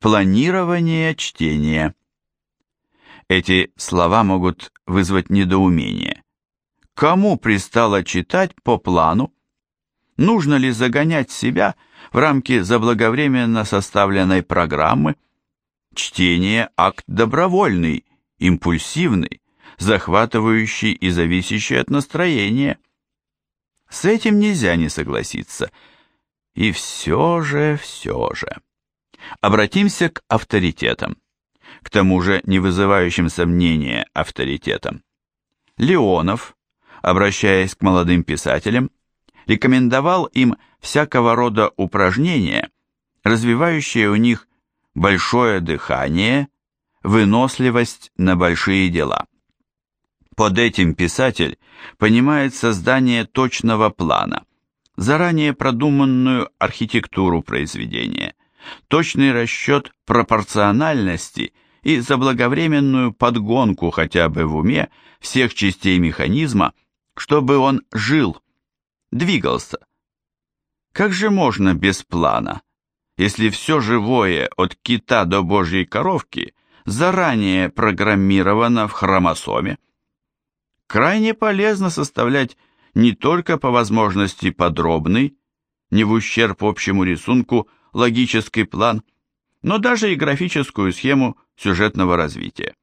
Планирование чтения. Эти слова могут вызвать недоумение. Кому пристало читать по плану? Нужно ли загонять себя в рамки заблаговременно составленной программы? Чтение – акт добровольный, импульсивный, захватывающий и зависящий от настроения. С этим нельзя не согласиться. И все же, все же. Обратимся к авторитетам. К тому же не вызывающим сомнения авторитетам. Леонов, обращаясь к молодым писателям, рекомендовал им всякого рода упражнения, развивающие у них большое дыхание, выносливость на большие дела. Под этим писатель понимает создание точного плана, заранее продуманную архитектуру произведения, точный расчет пропорциональности и заблаговременную подгонку хотя бы в уме всех частей механизма, чтобы он жил, двигался. Как же можно без плана, если все живое от кита до божьей коровки заранее программировано в хромосоме? Крайне полезно составлять не только по возможности подробный, не в ущерб общему рисунку, логический план, но даже и графическую схему сюжетного развития.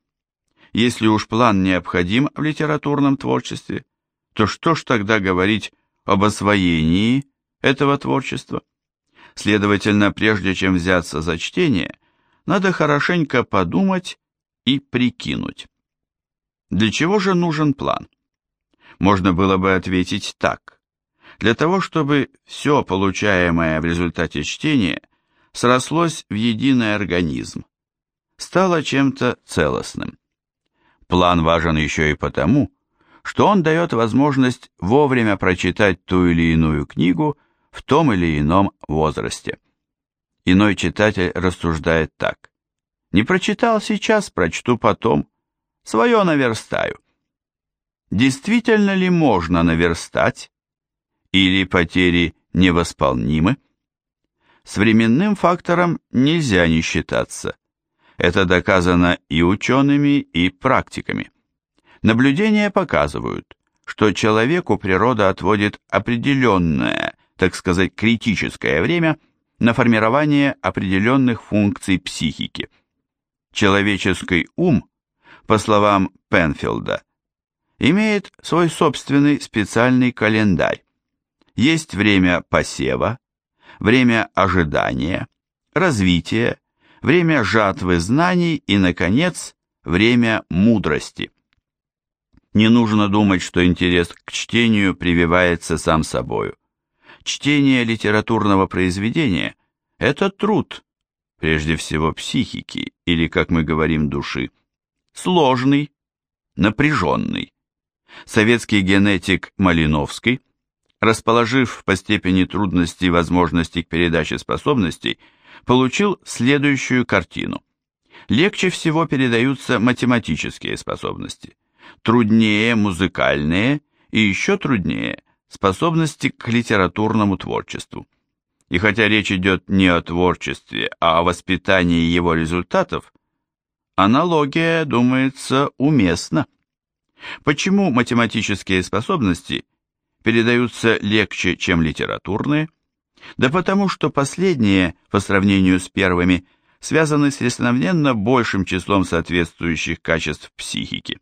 Если уж план необходим в литературном творчестве, то что ж тогда говорить об освоении этого творчества? Следовательно, прежде чем взяться за чтение, надо хорошенько подумать и прикинуть. Для чего же нужен план? Можно было бы ответить так. Для того, чтобы все получаемое в результате чтения срослось в единый организм, стало чем-то целостным. План важен еще и потому, что он дает возможность вовремя прочитать ту или иную книгу в том или ином возрасте. Иной читатель рассуждает так. Не прочитал сейчас, прочту потом. Свое наверстаю. Действительно ли можно наверстать? Или потери невосполнимы? С временным фактором нельзя не считаться. Это доказано и учеными, и практиками. Наблюдения показывают, что человеку природа отводит определенное, так сказать, критическое время на формирование определенных функций психики. Человеческий ум, по словам Пенфилда, имеет свой собственный специальный календарь. Есть время посева, время ожидания, развития, время жатвы знаний и, наконец, время мудрости. Не нужно думать, что интерес к чтению прививается сам собою. Чтение литературного произведения – это труд, прежде всего психики, или, как мы говорим, души, сложный, напряженный советский генетик Малиновский, расположив по степени трудности возможности к передаче способностей, получил следующую картину. Легче всего передаются математические способности, труднее музыкальные и еще труднее способности к литературному творчеству. И хотя речь идет не о творчестве, а о воспитании его результатов, аналогия, думается, уместна. Почему математические способности передаются легче, чем литературные? Да потому что последние, по сравнению с первыми, связаны с несравненно большим числом соответствующих качеств психики.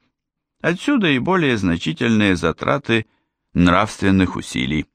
Отсюда и более значительные затраты нравственных усилий.